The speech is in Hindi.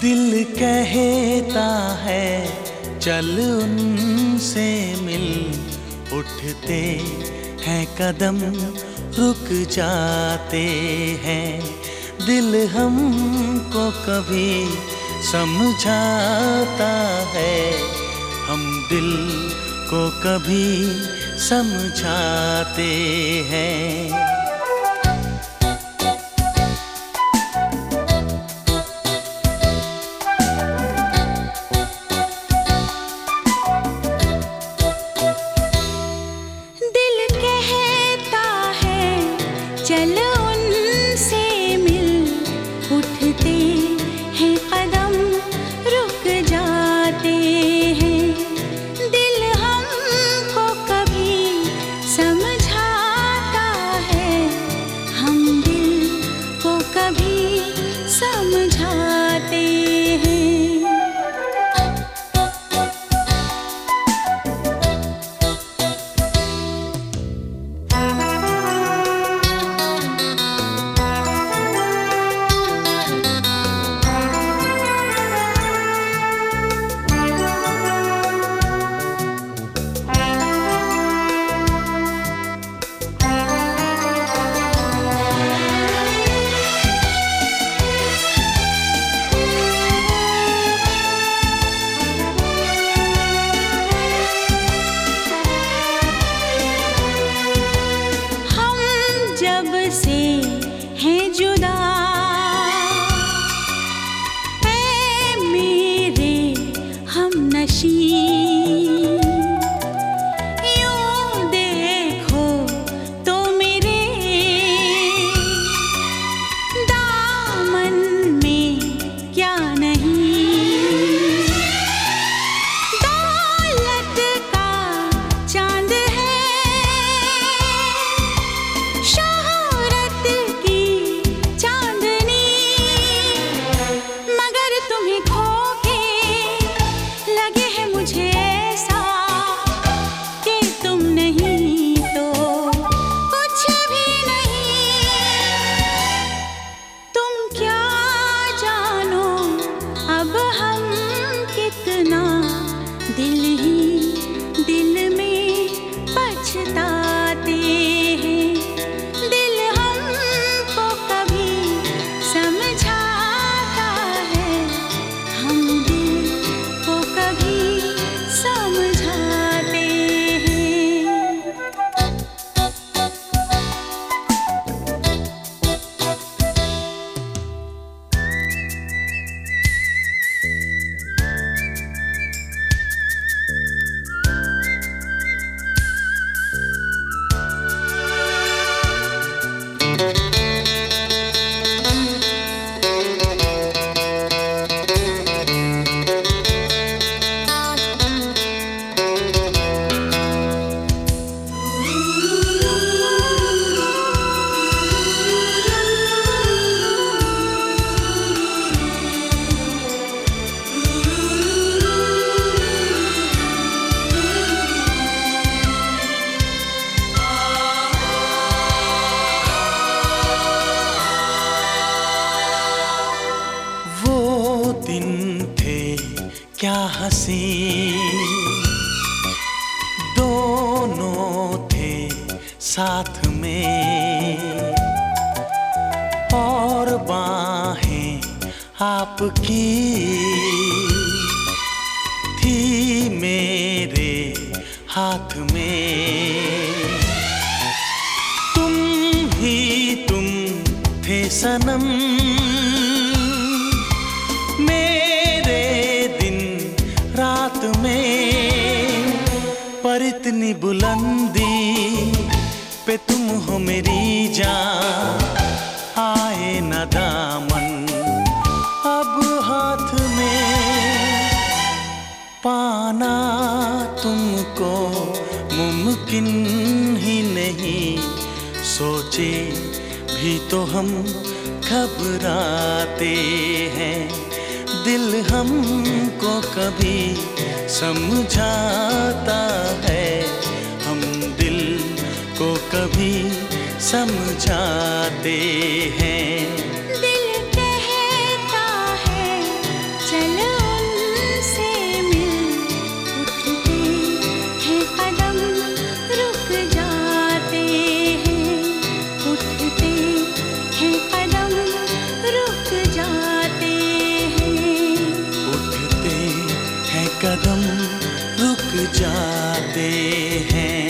दिल कहता है, चल उनसे मिल। उठते हैं कदम, रुक जाते हैं। दिल हमको कभी समझाता है, हम दिल को कभी समझाते हैं। हैं जुदा। दिल ही दिल में दोनों थे साथ में। और बाहें आपकी थी मेरे हाथ पे तुम हो मेरी जान। आए न दामन, अब हाथ में पाना तुमको मुमकिन ही नहीं। सोचे भी तो हम घबराते हैं। दिल हमको कभी समझाता है। कभी समझाते हैं। दिल कहता है चलो उनसे मिल उठते हैं कदम रुक जाते हैं। उठते हैं कदम रुक जाते हैं। उठते हैं कदम रुक जाते हैं।